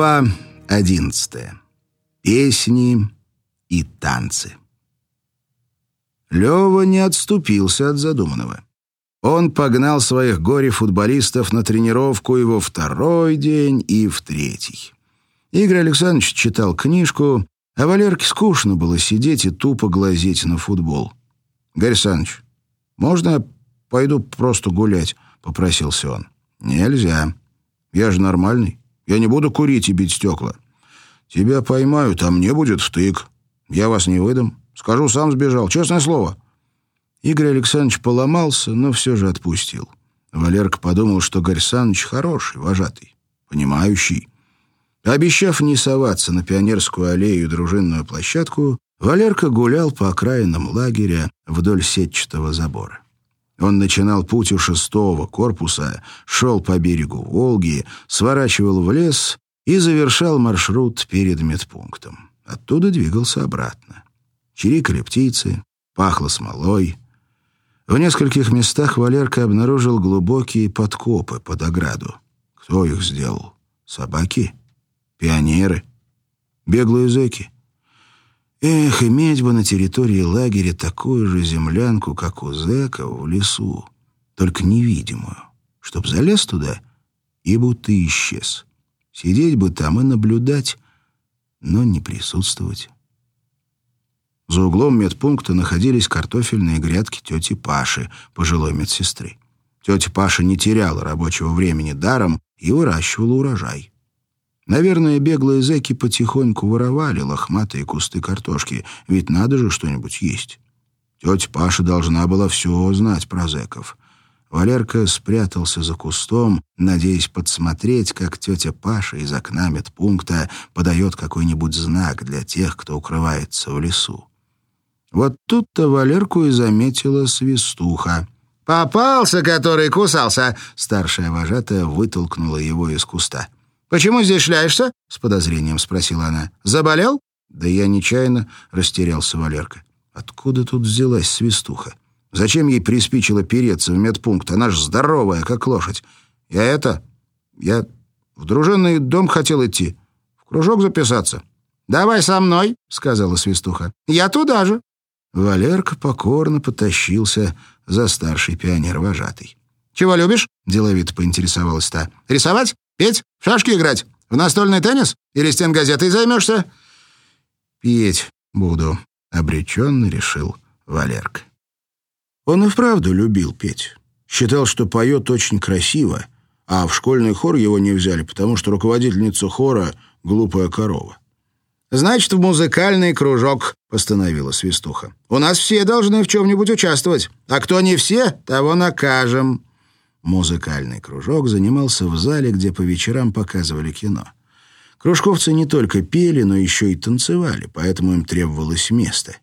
Глава одиннадцатая. Песни и танцы. Лёва не отступился от задуманного. Он погнал своих горе-футболистов на тренировку его второй день и в третий. Игорь Александрович читал книжку, а Валерке скучно было сидеть и тупо глазеть на футбол. «Гарри Александрович, можно я пойду просто гулять?» — попросился он. «Нельзя. Я же нормальный. Я не буду курить и бить стекла. Тебя поймают, а мне будет втык. Я вас не выдам. Скажу, сам сбежал. Честное слово». Игорь Александрович поломался, но все же отпустил. Валерка подумал, что Гарь хороший, вожатый, понимающий. Обещав не соваться на пионерскую аллею и дружинную площадку, Валерка гулял по окраинам лагеря вдоль сетчатого забора. Он начинал путь у шестого корпуса, шел по берегу Волги, сворачивал в лес и завершал маршрут перед медпунктом. Оттуда двигался обратно. Чирикали птицы, пахло смолой. В нескольких местах Валерка обнаружил глубокие подкопы под ограду. Кто их сделал? Собаки? Пионеры? Беглые зэки? Эх, иметь бы на территории лагеря такую же землянку, как у зэков в лесу, только невидимую, чтоб залез туда и будто исчез. Сидеть бы там и наблюдать, но не присутствовать. За углом медпункта находились картофельные грядки тети Паши, пожилой медсестры. Тетя Паша не теряла рабочего времени даром и выращивала урожай. Наверное, беглые зэки потихоньку воровали лохматые кусты картошки, ведь надо же что-нибудь есть. Тетя Паша должна была все знать про зэков. Валерка спрятался за кустом, надеясь подсмотреть, как тетя Паша из окна медпункта подает какой-нибудь знак для тех, кто укрывается в лесу. Вот тут-то Валерку и заметила свистуха. «Попался, который кусался!» Старшая вожатая вытолкнула его из куста. «Почему здесь шляешься?» — с подозрением спросила она. «Заболел?» «Да я нечаянно», — растерялся Валерка. «Откуда тут взялась свистуха? Зачем ей приспичило переться в медпункт? Она ж здоровая, как лошадь. Я это... Я в дружинный дом хотел идти. В кружок записаться». «Давай со мной», — сказала свистуха. «Я туда же». Валерка покорно потащился за старший пионер-вожатый. «Чего любишь?» — деловито поинтересовалась та. «Рисовать? Петь? В шашки играть? В настольный теннис? Или стенгазетой займешься?» «Петь буду», — обреченно решил Валерка. Он и вправду любил петь. Считал, что поет очень красиво, а в школьный хор его не взяли, потому что руководительница хора — глупая корова. «Значит, в музыкальный кружок», — постановила Свистуха. «У нас все должны в чем-нибудь участвовать, а кто не все, того накажем». Музыкальный кружок занимался в зале, где по вечерам показывали кино. Кружковцы не только пели, но еще и танцевали, поэтому им требовалось место.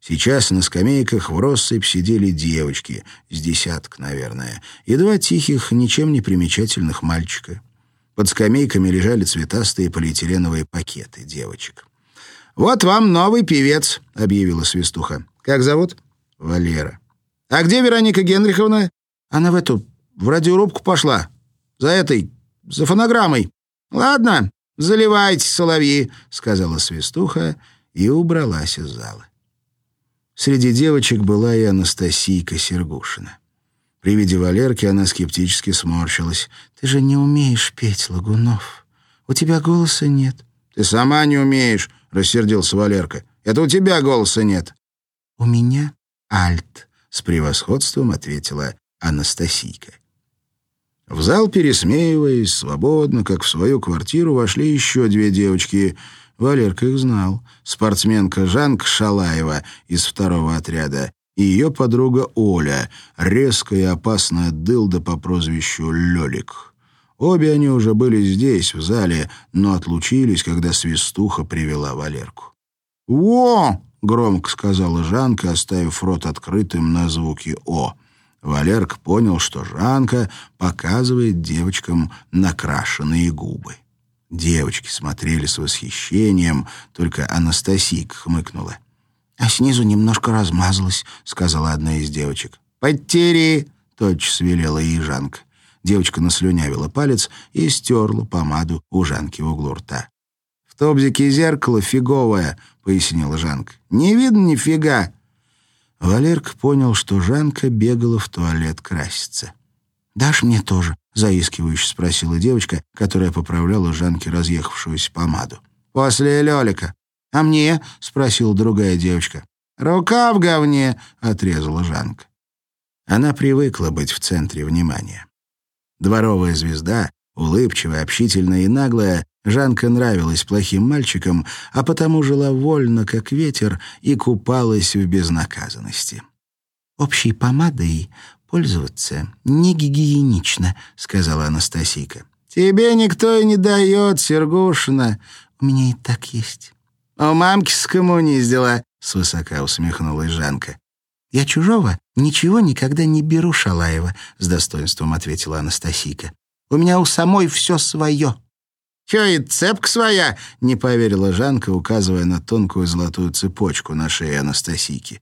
Сейчас на скамейках в россыпь сидели девочки, с десяток, наверное, и два тихих, ничем не примечательных мальчика. Под скамейками лежали цветастые полиэтиленовые пакеты девочек. «Вот вам новый певец», — объявила Свистуха. «Как зовут?» «Валера». «А где Вероника Генриховна?» «Она в эту в радиорубку пошла. За этой, за фонограммой. Ладно, заливайте, соловьи, сказала свистуха и убралась из зала. Среди девочек была и Анастасийка Сергушина. При виде Валерки она скептически сморщилась. «Ты же не умеешь петь, Лагунов. У тебя голоса нет». «Ты сама не умеешь», — рассердился Валерка. «Это у тебя голоса нет». «У меня альт», — с превосходством ответила Анастасийка. В зал, пересмеиваясь, свободно, как в свою квартиру, вошли еще две девочки. Валерка их знал. Спортсменка Жанка Шалаева из второго отряда и ее подруга Оля, резкая и опасная дылда по прозвищу Лёлик. Обе они уже были здесь, в зале, но отлучились, когда свистуха привела Валерку. «О!» — громко сказала Жанка, оставив рот открытым на звуки «О». Валерк понял, что Жанка показывает девочкам накрашенные губы. Девочки смотрели с восхищением, только Анастасийка хмыкнула. «А снизу немножко размазалась», — сказала одна из девочек. «Потери!» — тотчас велела ей Жанка. Девочка наслюнявила палец и стерла помаду у Жанки в углу рта. «В топзике зеркало фиговое», — пояснила Жанка. «Не видно нифига». Валерка понял, что Жанка бегала в туалет краситься. «Дашь мне тоже?» — заискивающе спросила девочка, которая поправляла Жанке разъехавшуюся помаду. «После Лёлика». «А мне?» — спросила другая девочка. «Рука в говне!» — отрезала Жанка. Она привыкла быть в центре внимания. Дворовая звезда, улыбчивая, общительная и наглая, Жанка нравилась плохим мальчикам, а потому жила вольно, как ветер, и купалась в безнаказанности. «Общей помадой пользоваться не гигиенично», — сказала Анастасийка. «Тебе никто и не дает, Сергушина. У меня и так есть». «У мамки скоммуниздила», — свысока усмехнулась Жанка. «Я чужого ничего никогда не беру, Шалаева», — с достоинством ответила Анастасийка. «У меня у самой все свое». «Чё, и цепка своя?» — не поверила Жанка, указывая на тонкую золотую цепочку на шее Анастасийки.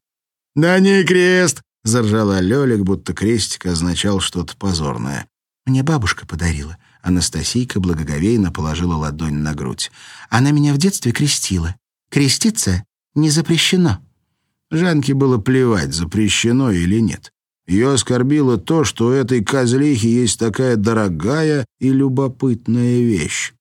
«Да не крест!» — заржала Лёлик, будто крестик означал что-то позорное. «Мне бабушка подарила». Анастасийка благоговейно положила ладонь на грудь. «Она меня в детстве крестила. Креститься не запрещено». Жанке было плевать, запрещено или нет. Ее оскорбило то, что у этой козлихи есть такая дорогая и любопытная вещь.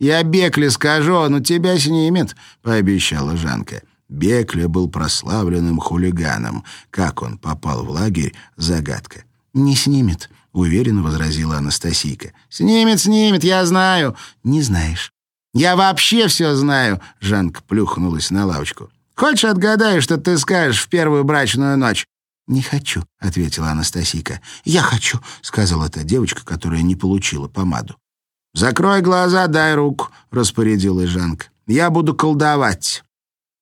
«Я Бекле скажу, он у тебя снимет», — пообещала Жанка. Бекле был прославленным хулиганом. Как он попал в лагерь — загадка. «Не снимет», — уверенно возразила Анастасийка. «Снимет, снимет, я знаю». «Не знаешь». «Я вообще все знаю», — Жанка плюхнулась на лавочку. «Хочешь, отгадаю, что ты скажешь в первую брачную ночь?» «Не хочу», — ответила Анастасийка. «Я хочу», — сказала та девочка, которая не получила помаду. «Закрой глаза, дай руку», — распорядилась Жанка. «Я буду колдовать».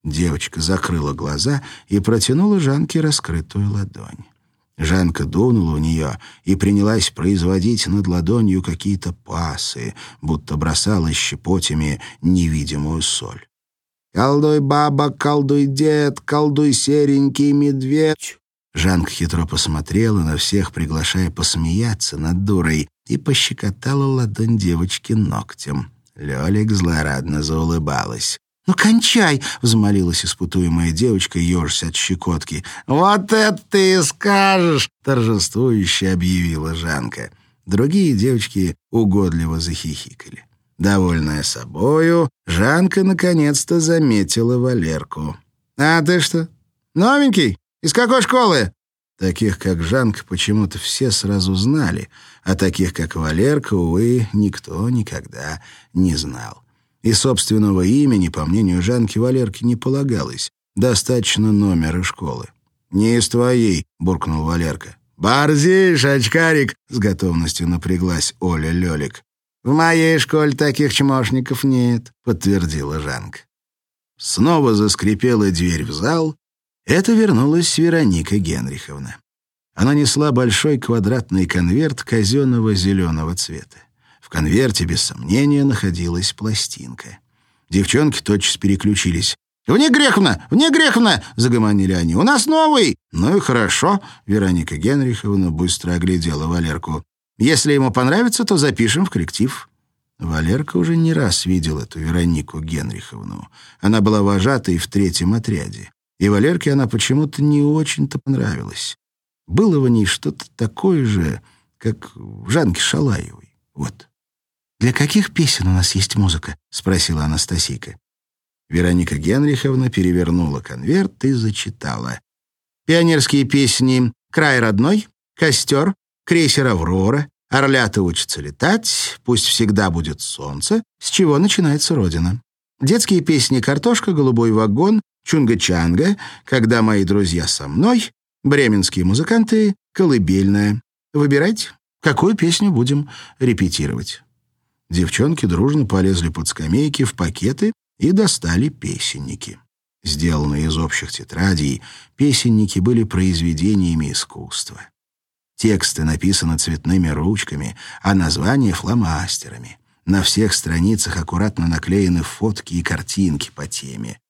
Девочка закрыла глаза и протянула Жанке раскрытую ладонь. Жанка дунула у нее и принялась производить над ладонью какие-то пасы, будто бросала щепотями невидимую соль. «Колдуй, баба, колдуй, дед, колдуй, серенький медведь!» Жанка хитро посмотрела на всех, приглашая посмеяться над дурой, и пощекотала ладонь девочки ногтем. Лёлик злорадно заулыбалась. «Ну, кончай!» — взмолилась испытуемая девочка, ёжась от щекотки. «Вот это ты скажешь!» — торжествующе объявила Жанка. Другие девочки угодливо захихикали. Довольная собою, Жанка наконец-то заметила Валерку. «А ты что, новенький? Из какой школы?» Таких, как Жанка, почему-то все сразу знали, а таких, как Валерка, увы, никто никогда не знал. И собственного имени, по мнению Жанки, Валерке не полагалось. Достаточно номера школы. «Не из твоей», — буркнул Валерка. «Борзишь, очкарик!» — с готовностью напряглась Оля Лёлик. «В моей школе таких чмошников нет», — подтвердила Жанка. Снова заскрипела дверь в зал, это вернулась Вероника Генриховна. Она несла большой квадратный конверт казенного зеленого цвета. В конверте, без сомнения, находилась пластинка. Девчонки тотчас переключились. «Вне Греховна! Вне Греховна!» — загомонили они. «У нас новый!» «Ну и хорошо!» — Вероника Генриховна быстро оглядела Валерку. «Если ему понравится, то запишем в коллектив». Валерка уже не раз видел эту Веронику Генриховну. Она была вожатой в третьем отряде. И Валерке она почему-то не очень-то понравилась. Было в ней что-то такое же, как в Жанке Шалаевой. Вот. «Для каких песен у нас есть музыка?» — спросила Анастасийка. Вероника Генриховна перевернула конверт и зачитала. «Пионерские песни «Край родной», «Костер», «Крейсер Аврора», «Орлята учатся летать», «Пусть всегда будет солнце», «С чего начинается Родина». Детские песни «Картошка», «Голубой вагон», Чунга-Чанга, «Когда мои друзья со мной», бременские музыканты, колыбельная. Выбирайте, какую песню будем репетировать. Девчонки дружно полезли под скамейки в пакеты и достали песенники. Сделанные из общих тетрадей, песенники были произведениями искусства. Тексты написаны цветными ручками, а названия — фломастерами. На всех страницах аккуратно наклеены фотки и картинки по теме.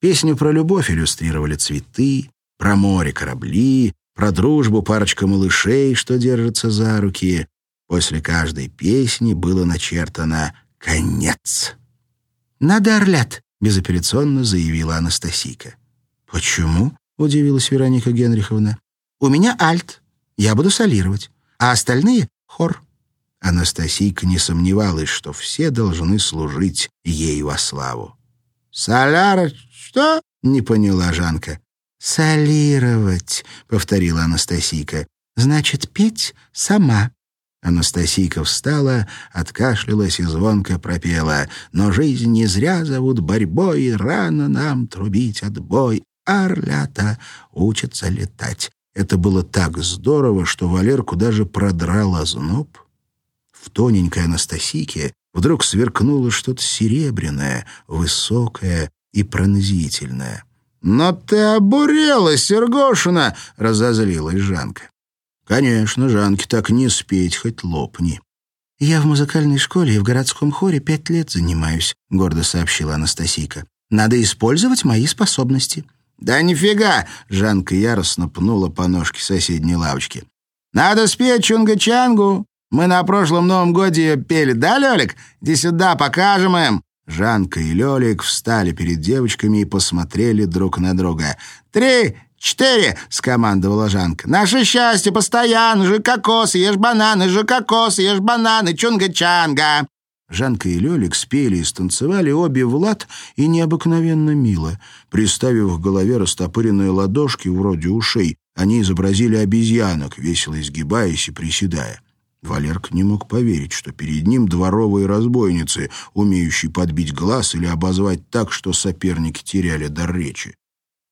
Песню про любовь иллюстрировали цветы, про море корабли, про дружбу парочка малышей, что держатся за руки. После каждой песни было начертано «Конец». «Надо орлят», — безапелляционно заявила Анастасийка. «Почему?» — удивилась Вероника Генриховна. «У меня альт. Я буду солировать. А остальные — хор». Анастасийка не сомневалась, что все должны служить ей во славу. «Соляра что?» — не поняла Жанка. «Солировать», — повторила Анастасийка. «Значит, петь сама». Анастасийка встала, откашлялась и звонко пропела. «Но жизнь не зря зовут борьбой, рано нам трубить отбой. Орлята учатся летать». Это было так здорово, что Валерку даже продрал озноб. В тоненькой Анастасийке вдруг сверкнуло что-то серебряное, высокое и пронзительное. «Но ты обурела, Сергошина!» — разозлилась Жанка. Конечно, Жанке так не спеть, хоть лопни. «Я в музыкальной школе и в городском хоре пять лет занимаюсь», — гордо сообщила Анастасийка. «Надо использовать мои способности». «Да нифига!» — Жанка яростно пнула по ножке соседней лавочки. «Надо спеть чунга-чангу. Мы на прошлом Новом годе ее пели, да, Лёлик? Иди сюда, покажем им!» Жанка и Лёлик встали перед девочками и посмотрели друг на друга. «Три, «Четыре!» — скомандовала Жанка. «Наше счастье постоянно! Жи кокосы, ешь бананы, жи кокосы, ешь бананы, чунга-чанга!» Жанка и Лёлик спели и станцевали обе в лад и необыкновенно мило. Приставив к голове растопыренные ладошки вроде ушей, они изобразили обезьянок, весело изгибаясь и приседая. Валерк не мог поверить, что перед ним дворовые разбойницы, умеющие подбить глаз или обозвать так, что соперники теряли дар речи.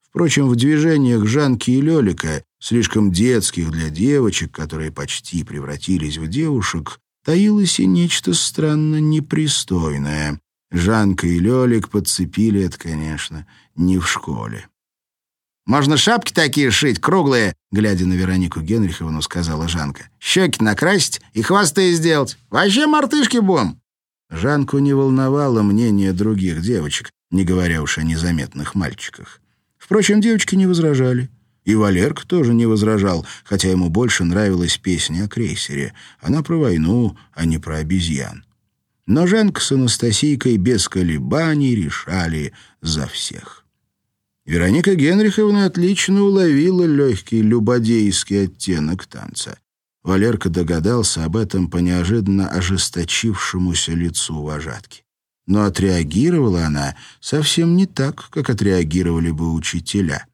Впрочем, в движениях Жанки и Лелика, слишком детских для девочек, которые почти превратились в девушек, таилось и нечто странно непристойное. Жанка и Лелик подцепили это, конечно, не в школе. «Можно шапки такие шить, круглые», — глядя на Веронику Генриховну, сказала Жанка. «Щеки накрасить и хвосты сделать. Вообще мартышки будем». Жанку не волновало мнение других девочек, не говоря уж о незаметных мальчиках. Впрочем, девочки не возражали. И Валерк тоже не возражал, хотя ему больше нравилась песня о крейсере. Она про войну, а не про обезьян. Но Женка с Анастасийкой без колебаний решали за всех. Вероника Генриховна отлично уловила легкий любодейский оттенок танца. Валерка догадался об этом по неожиданно ожесточившемуся лицу вожатки. Но отреагировала она совсем не так, как отреагировали бы учителя.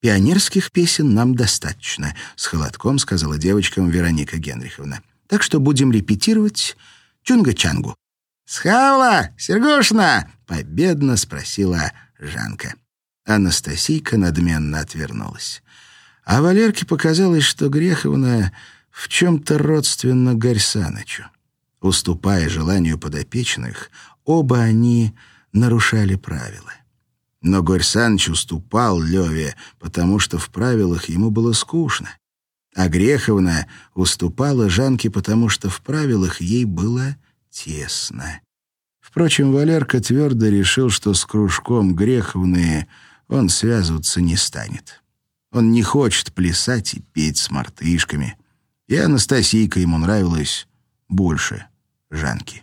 «Пионерских песен нам достаточно», — с холодком сказала девочкам Вероника Генриховна. «Так что будем репетировать чунга-чангу». «Схавла, Сергушна!» — победно спросила Жанка. Анастасийка надменно отвернулась. А Валерке показалось, что Греховна в чем-то родственна Гарьсанычу. Уступая желанию подопечных, Оба они нарушали правила. Но Горь Саныч уступал Леве, потому что в правилах ему было скучно. А Греховна уступала Жанке, потому что в правилах ей было тесно. Впрочем, Валерка твердо решил, что с кружком Греховны он связываться не станет. Он не хочет плясать и петь с мартышками. И Анастасийка ему нравилась больше Жанки.